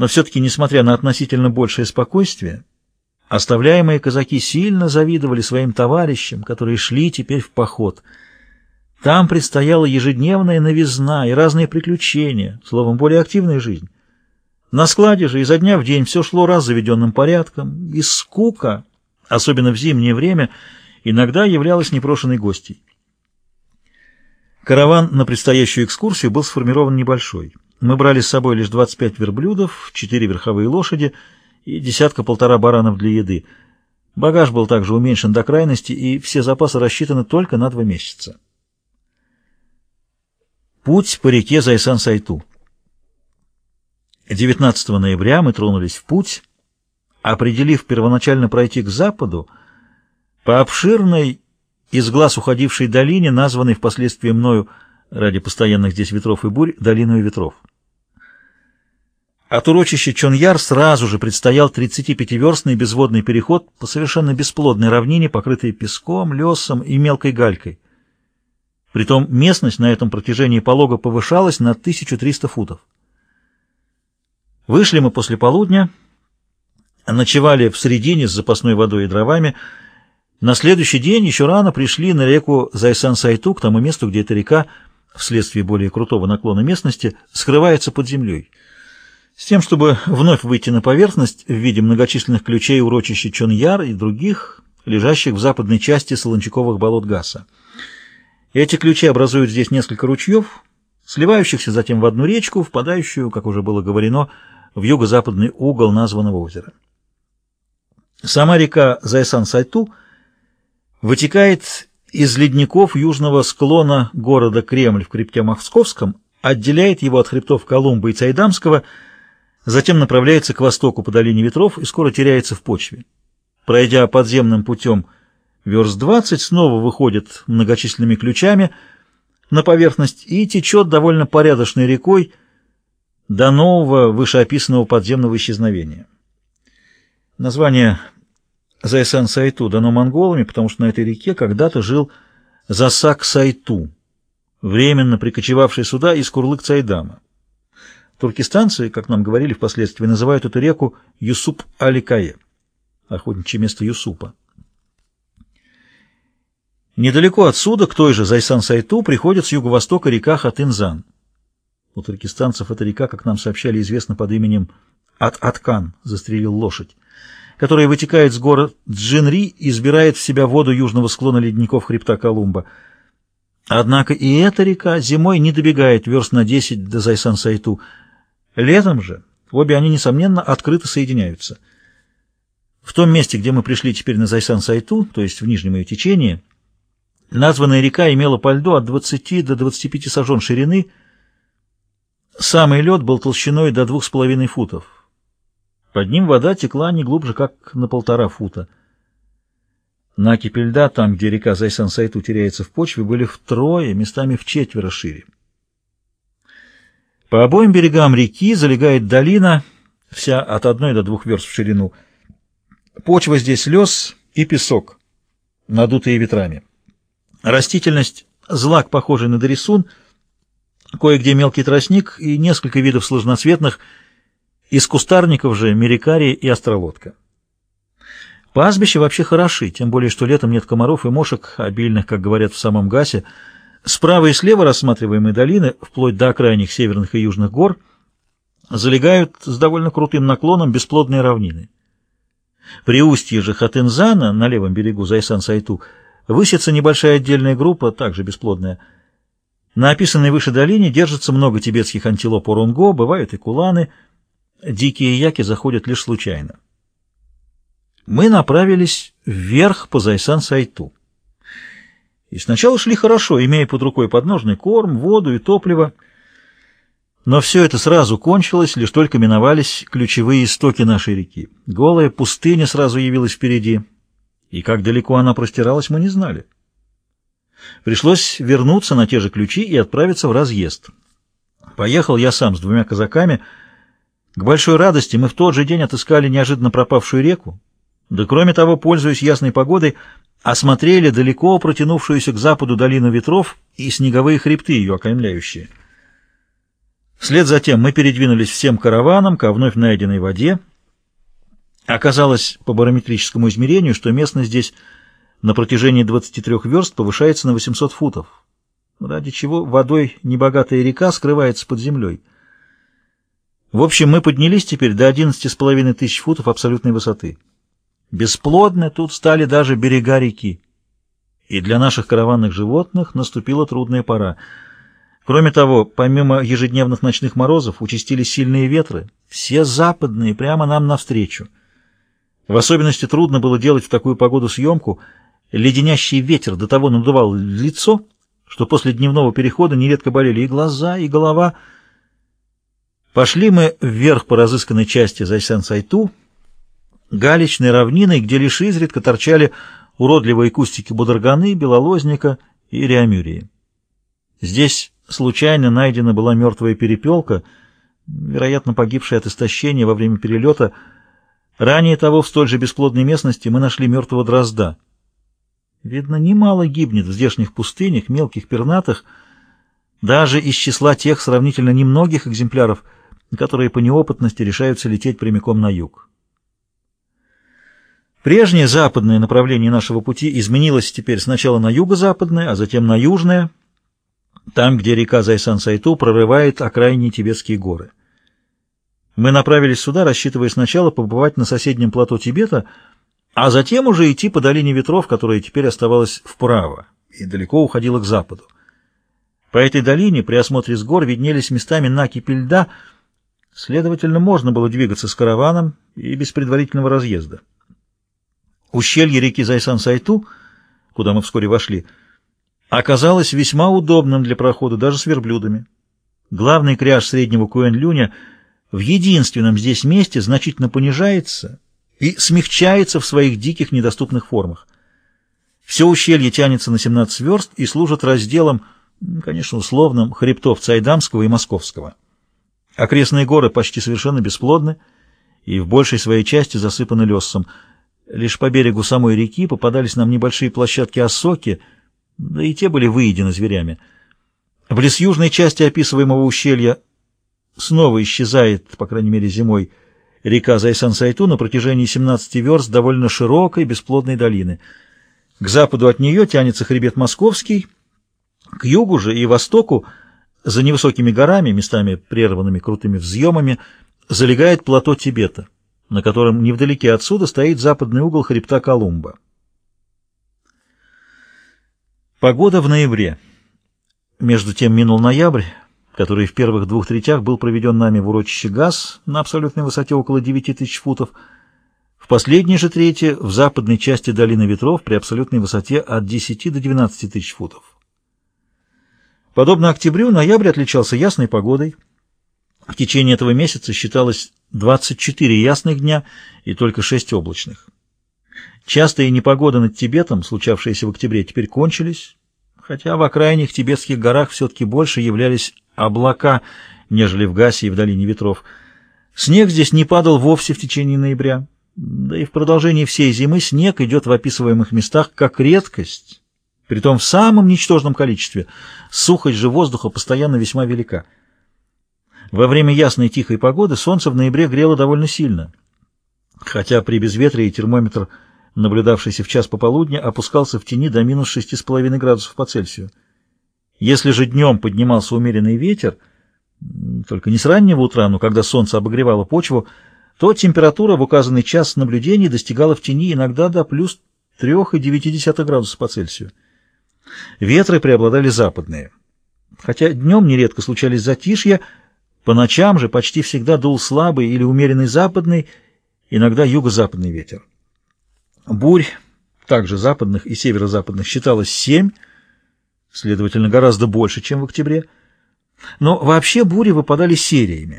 Но все-таки, несмотря на относительно большее спокойствие, оставляемые казаки сильно завидовали своим товарищам, которые шли теперь в поход. Там предстояла ежедневная новизна и разные приключения, словом, более активная жизнь. На складе же изо дня в день все шло раз заведенным порядком, и скука, особенно в зимнее время, иногда являлась непрошенной гостьей. Караван на предстоящую экскурсию был сформирован небольшой. Мы брали с собой лишь 25 верблюдов, 4 верховые лошади и десятка-полтора баранов для еды. Багаж был также уменьшен до крайности, и все запасы рассчитаны только на два месяца. Путь по реке Зайсан-Сайту 19 ноября мы тронулись в путь, определив первоначально пройти к западу по обширной из глаз уходившей долине, названной впоследствии мною, ради постоянных здесь ветров и бурь, долиной ветров. От урочища Чоньяр сразу же предстоял 35-верстный безводный переход по совершенно бесплодной равнине, покрытой песком, лесом и мелкой галькой. Притом местность на этом протяжении полога повышалась на 1300 футов. Вышли мы после полудня, ночевали в середине с запасной водой и дровами. На следующий день еще рано пришли на реку Зайсан-Сайту, к тому месту, где эта река, вследствие более крутого наклона местности, скрывается под землей. С тем, чтобы вновь выйти на поверхность в виде многочисленных ключей урочища Чоньяр и других, лежащих в западной части Солончаковых болот Гаса. Эти ключи образуют здесь несколько ручьев, сливающихся затем в одну речку, впадающую, как уже было говорено, в юго-западный угол названного озера. Сама река Зайсан-Сайту вытекает из ледников южного склона города Кремль в крипте Московском, отделяет его от хребтов Колумба и Цайдамского, затем направляется к востоку по долине ветров и скоро теряется в почве. Пройдя подземным путем верст 20, снова выходит многочисленными ключами на поверхность и течет довольно порядочной рекой, до нового вышеописанного подземного исчезновения. Название Зайсан-Сайту дано монголами, потому что на этой реке когда-то жил Засак-Сайту, временно прикочевавший сюда из Курлык-Цайдама. Туркестанцы, как нам говорили впоследствии, называют эту реку Юсуп-Аликае, охотничье место Юсупа. Недалеко отсюда, к той же Зайсан-Сайту, приходит с юго-востока река Хатынзан. У туркестанцев эта река, как нам сообщали, известна под именем Ат-Аткан, застрелил лошадь, которая вытекает с гор Джинри и избирает в себя воду южного склона ледников хребта Колумба. Однако и эта река зимой не добегает верст на 10 до Зайсан-Сайту. Летом же обе они, несомненно, открыто соединяются. В том месте, где мы пришли теперь на Зайсан-Сайту, то есть в нижнем ее течении, названная река имела по льду от 20 до 25 сажен ширины, Самый лед был толщиной до двух с половиной футов. Под ним вода текла не глубже, как на полтора фута. Накипи льда, там, где река Зайсан-Сайту теряется в почве, были втрое, местами в четверо шире. По обоим берегам реки залегает долина, вся от одной до двух верст в ширину. Почва здесь лес и песок, надутые ветрами. Растительность — злак, похожий на дорисун — кое-где мелкий тростник и несколько видов сложноцветных, из кустарников же мерикария и остролодка. Пастбища вообще хороши, тем более, что летом нет комаров и мошек, обильных, как говорят в самом Гасе. Справа и слева рассматриваемые долины, вплоть до крайних северных и южных гор, залегают с довольно крутым наклоном бесплодные равнины. При устье же Хатынзана, на левом берегу Зайсан-Сайту, высится небольшая отдельная группа, также бесплодная, на описанной выше долине держится много тибетских антилоп орунго, бывают и куланы. Дикие яки заходят лишь случайно. Мы направились вверх по Зайсан-Сайту. И сначала шли хорошо, имея под рукой подножный корм, воду и топливо. Но все это сразу кончилось, лишь только миновались ключевые истоки нашей реки. Голая пустыня сразу явилась впереди, и как далеко она простиралась, мы не знали. Пришлось вернуться на те же ключи и отправиться в разъезд. Поехал я сам с двумя казаками. К большой радости мы в тот же день отыскали неожиданно пропавшую реку. Да кроме того, пользуясь ясной погодой, осмотрели далеко протянувшуюся к западу долину ветров и снеговые хребты, ее окаймляющие. Вслед за тем мы передвинулись всем караваном ко вновь найденной воде. Оказалось по барометрическому измерению, что местность здесь на протяжении 23 верст повышается на 800 футов, ради чего водой небогатая река скрывается под землей. В общем, мы поднялись теперь до 11,5 тысяч футов абсолютной высоты. Бесплодны тут стали даже берега реки. И для наших караванных животных наступила трудная пора. Кроме того, помимо ежедневных ночных морозов, участились сильные ветры, все западные, прямо нам навстречу. В особенности трудно было делать в такую погоду съемку. Леденящий ветер до того надувал лицо, что после дневного перехода нередко болели и глаза, и голова — Пошли мы вверх по разысканной части Зайсен-Сайту, галечной равниной, где лишь изредка торчали уродливые кустики бударганы, белолозника и реамюрии. Здесь случайно найдена была мертвая перепелка, вероятно, погибшая от истощения во время перелета. Ранее того в столь же бесплодной местности мы нашли мертвого дрозда. Видно, немало гибнет в здешних пустынях, мелких пернатых, даже из числа тех сравнительно немногих экземпляров – которые по неопытности решаются лететь прямиком на юг. Прежнее западное направление нашего пути изменилось теперь сначала на юго-западное, а затем на южное, там, где река Зайсан-Сайту прорывает окраинные тибетские горы. Мы направились сюда, рассчитывая сначала побывать на соседнем плато Тибета, а затем уже идти по долине ветров, которая теперь оставалась вправо и далеко уходила к западу. По этой долине при осмотре с гор виднелись местами накипи льда — Следовательно, можно было двигаться с караваном и без предварительного разъезда. Ущелье реки Зайсан-Сайту, куда мы вскоре вошли, оказалось весьма удобным для прохода даже с верблюдами. Главный кряж среднего Куэн-Люня в единственном здесь месте значительно понижается и смягчается в своих диких недоступных формах. Все ущелье тянется на 17 верст и служит разделом, конечно, условным, хребтов Цайдамского и Московского. Окрестные горы почти совершенно бесплодны и в большей своей части засыпаны лесом. Лишь по берегу самой реки попадались нам небольшие площадки осоки, да и те были выедены зверями. Близ южной части описываемого ущелья снова исчезает, по крайней мере зимой, река Зайсан-Сайту на протяжении 17 верст довольно широкой бесплодной долины. К западу от нее тянется хребет Московский, к югу же и востоку — за невысокими горами, местами прерванными крутыми взъемами, залегает плато Тибета, на котором невдалеке отсюда стоит западный угол хребта Колумба. Погода в ноябре. Между тем минул ноябрь, который в первых двух третях был проведен нами в урочище ГАЗ на абсолютной высоте около 9 тысяч футов, в последней же трети в западной части долины ветров при абсолютной высоте от 10 до 12 тысяч футов. Подобно октябрю, ноябрь отличался ясной погодой. В течение этого месяца считалось 24 ясных дня и только 6 облачных. Частые непогоды над Тибетом, случавшиеся в октябре, теперь кончились, хотя в окраинных тибетских горах все-таки больше являлись облака, нежели в Гасе и в Долине Ветров. Снег здесь не падал вовсе в течение ноября, да и в продолжении всей зимы снег идет в описываемых местах как редкость, притом в самом ничтожном количестве. Сухость же воздуха постоянно весьма велика. Во время ясной тихой погоды солнце в ноябре грело довольно сильно, хотя при безветрии термометр, наблюдавшийся в час пополудня, опускался в тени до минус 6,5 градусов по Цельсию. Если же днем поднимался умеренный ветер, только не с раннего утра, но когда солнце обогревало почву, то температура в указанный час наблюдений достигала в тени иногда до плюс 3,9 градуса по Цельсию. Ветры преобладали западные. Хотя днем нередко случались затишья, по ночам же почти всегда дул слабый или умеренный западный, иногда юго-западный ветер. Бурь, также западных и северо-западных, считалось семь, следовательно, гораздо больше, чем в октябре. Но вообще бури выпадали сериями.